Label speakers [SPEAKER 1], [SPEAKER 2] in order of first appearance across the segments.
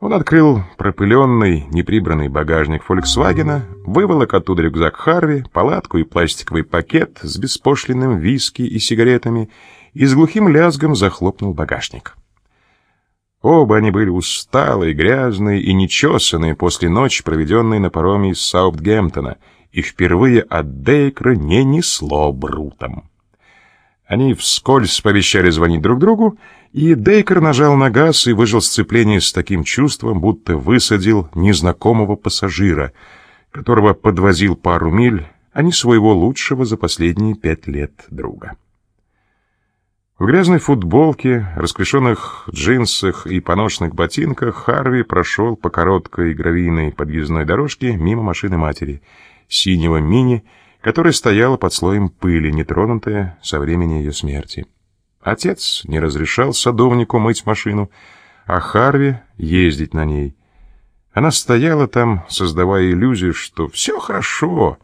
[SPEAKER 1] Он открыл пропыленный, неприбранный багажник «Фольксвагена», выволок оттуда рюкзак Харви, палатку и пластиковый пакет с беспошлиным виски и сигаретами и с глухим лязгом захлопнул багажник. Оба они были усталые, грязные и нечесанные после ночи, проведенной на пароме из Саутгемптона, и впервые от Дейкра не несло брутом. Они вскользь пообещали звонить друг другу, и Дейкер нажал на газ и выжил сцепление с таким чувством, будто высадил незнакомого пассажира, которого подвозил пару миль, а не своего лучшего за последние пять лет друга. В грязной футболке, раскрешенных джинсах и поношенных ботинках Харви прошел по короткой гравийной подъездной дорожке мимо машины матери, синего мини, которая стояла под слоем пыли, нетронутая со времени ее смерти. Отец не разрешал садовнику мыть машину, а Харви ездить на ней. Она стояла там, создавая иллюзию, что все хорошо,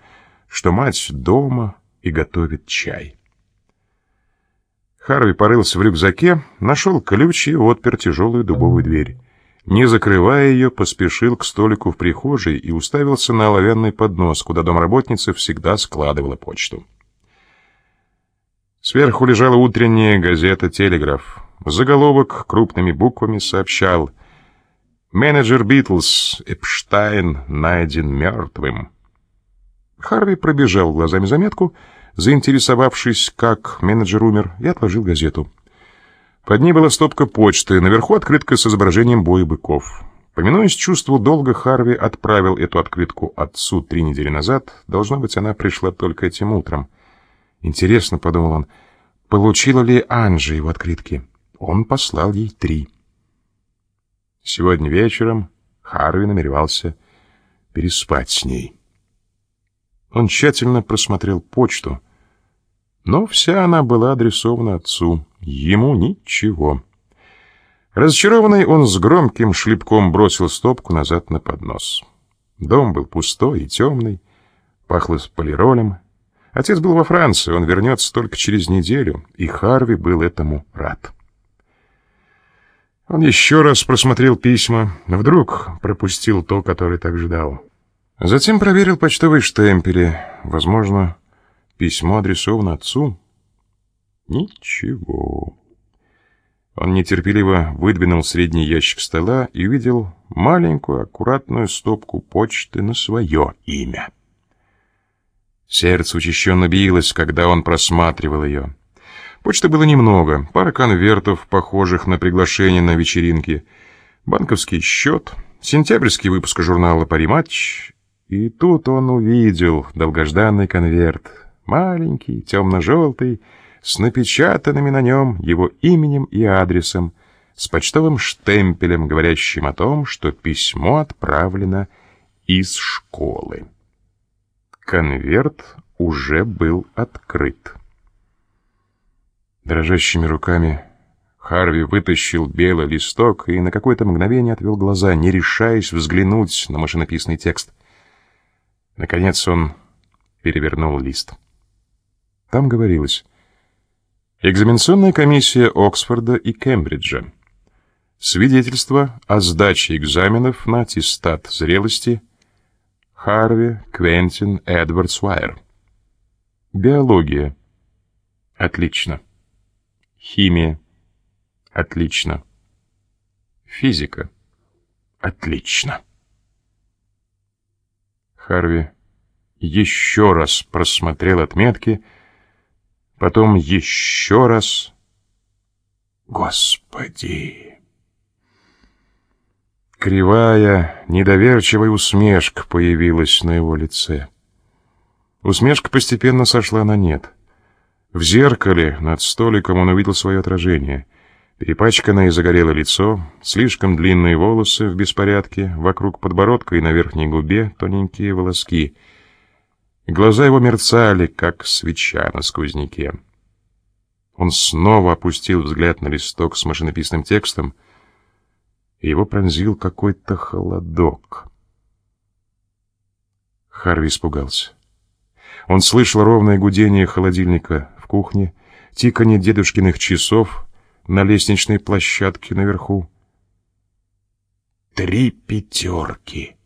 [SPEAKER 1] что мать дома и готовит чай. Харви порылся в рюкзаке, нашел ключ и отпер тяжелую дубовую дверь. Не закрывая ее, поспешил к столику в прихожей и уставился на оловянный поднос, куда домработница всегда складывала почту. Сверху лежала утренняя газета «Телеграф». Заголовок крупными буквами сообщал «Менеджер Битлз Эпштайн найден мертвым». Харви пробежал глазами заметку, заинтересовавшись, как менеджер умер, и отложил газету. Под ней была стопка почты, наверху открытка с изображением боя быков. Поминуясь чувству долга, Харви отправил эту открытку отцу три недели назад. Должно быть, она пришла только этим утром. Интересно, — подумал он, — получила ли Анжи его открытки? Он послал ей три. Сегодня вечером Харви намеревался переспать с ней. Он тщательно просмотрел почту, но вся она была адресована отцу. Ему ничего. Разочарованный, он с громким шлепком бросил стопку назад на поднос. Дом был пустой и темный, пахло полиролем. Отец был во Франции, он вернется только через неделю, и Харви был этому рад. Он еще раз просмотрел письма, вдруг пропустил то, которое так ждал. Затем проверил почтовые штемпели. Возможно, письмо адресовано отцу. Ничего. Он нетерпеливо выдвинул средний ящик стола и увидел маленькую аккуратную стопку почты на свое имя. Сердце учащенно билось, когда он просматривал ее. Почты было немного, пара конвертов, похожих на приглашение на вечеринки, банковский счет, сентябрьский выпуск журнала «Париматч», и тут он увидел долгожданный конверт, маленький, темно-желтый, с напечатанными на нем его именем и адресом, с почтовым штемпелем, говорящим о том, что письмо отправлено из школы. Конверт уже был открыт. Дрожащими руками Харви вытащил белый листок и на какое-то мгновение отвел глаза, не решаясь взглянуть на машинописный текст. Наконец он перевернул лист. Там говорилось Экзаменационная комиссия Оксфорда и Кембриджа. Свидетельство о сдаче экзаменов на аттестат зрелости Харви Квентин Эдвард Суайер. Биология. Отлично. Химия. Отлично. Физика. Отлично. Харви еще раз просмотрел отметки потом еще раз. Господи! Кривая, недоверчивая усмешка появилась на его лице. Усмешка постепенно сошла на нет. В зеркале над столиком он увидел свое отражение. Перепачканное и загорелое лицо, слишком длинные волосы в беспорядке, вокруг подбородка и на верхней губе тоненькие волоски — Глаза его мерцали, как свеча на сквозняке. Он снова опустил взгляд на листок с машинописным текстом, его пронзил какой-то холодок. Харви испугался. Он слышал ровное гудение холодильника в кухне, тиканье дедушкиных часов на лестничной площадке наверху. три пятерки.